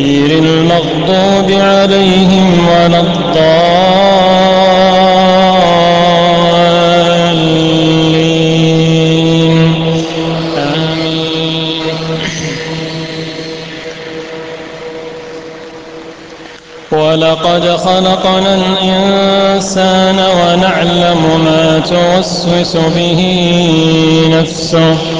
غير المغضوب عليهم ولا الضالين. آمين. ولقد خلقنا الإنسان ونعلم ما توسوس به نفسه.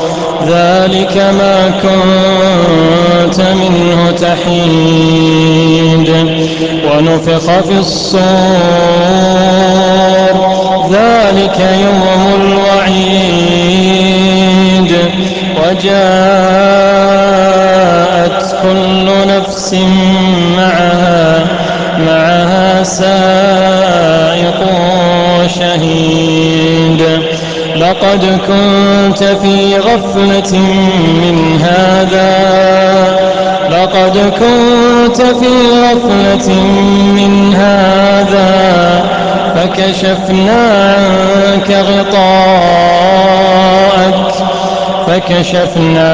ذلك ما كنت منه تحيد. ونفخ في الصور ذلك يوم الوعيد. وجاءت كل نفس معها معها سائق شهيد. لقد كنت في غفلة من هذا. لقد كنت في غفلة من هذا. فكشفنا عنك غطاءك. فكشفنا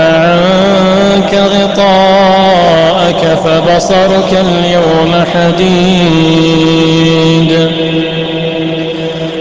عنك غطاءك فبصرك اليوم حديد.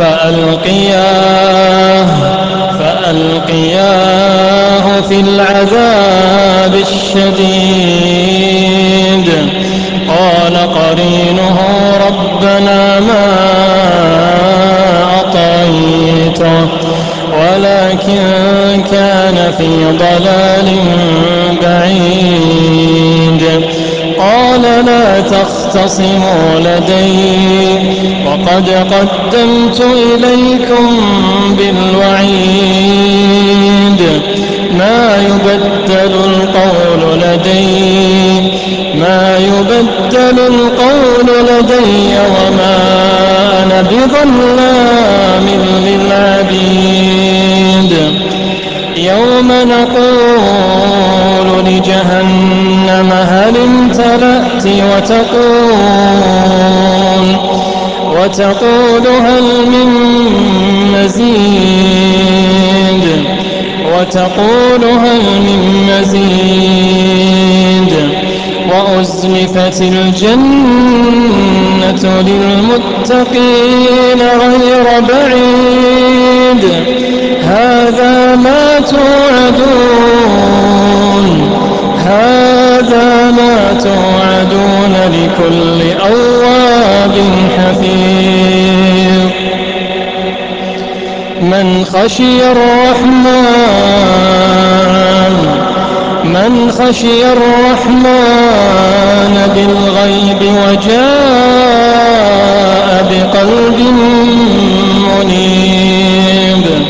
فألقياه فألقياه في العذاب الشديد. قال قرينه ربنا ما أطعيته ولكن كان في ضلال بعيد. قال لا تختصموا لدي. وقد قدمت إليكم بالوعيد. ما يبدل القول لدي. ما يبدل القول لدي وما أنا بظلام للعبيد. يوم نقول لجهنم هل امتلأت وتقول وتقول هل من مزيد وتقول هل من مزيد وأزلفت الجنة للمتقين غير بعيد هذا ما توعدون هذا ما توعدون لكل أواب حفيظ. من خشي الرحمن من خشي الرحمن بالغيب وجاء بقلب منيب.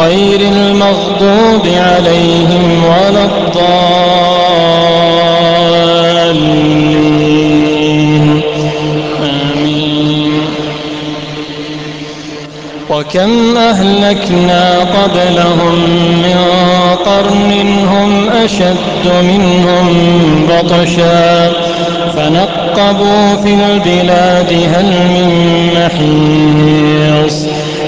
غير المغضوب عليهم ولا الضالين. آمين. وكم أهلكنا قبلهم من قرن هم أشد منهم بطشا. فنقبوا في البلاد هل من محيص.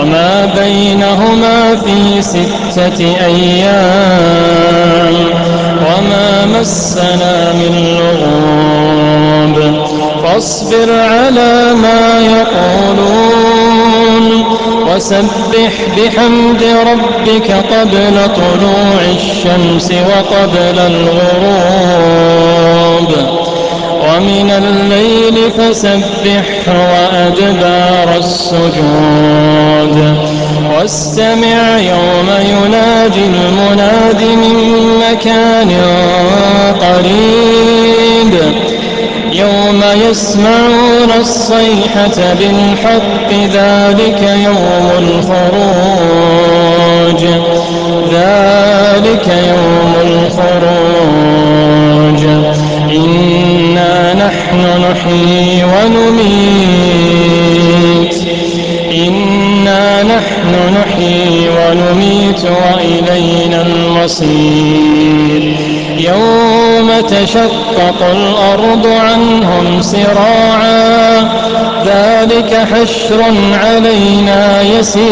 وما بينهما في ستة أيام وما مسنا من لغوب فاصبر على ما يقولون وسبح بحمد ربك قبل طلوع الشمس وقبل الغروب ومن الليل فسبح وأدبار السجود. واستمع يوم ينادي المناد من مكان قريب. يوم يسمعون الصيحة بالحق ذلك يوم الخروج. ذلك يوم الخروج. إنا نحن نحيي ونميت. إنا نحن نحيي ونميت وإلينا المصير. يوم تشقق الأرض عنهم سراعا ذلك حشر علينا يسير.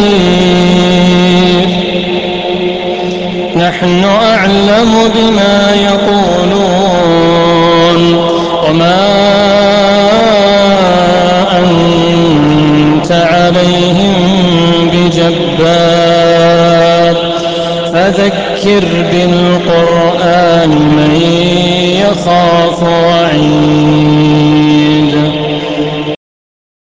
نحن أعلم بما يقولون. وما أنت عليهم بجبار فذكر بالقرآن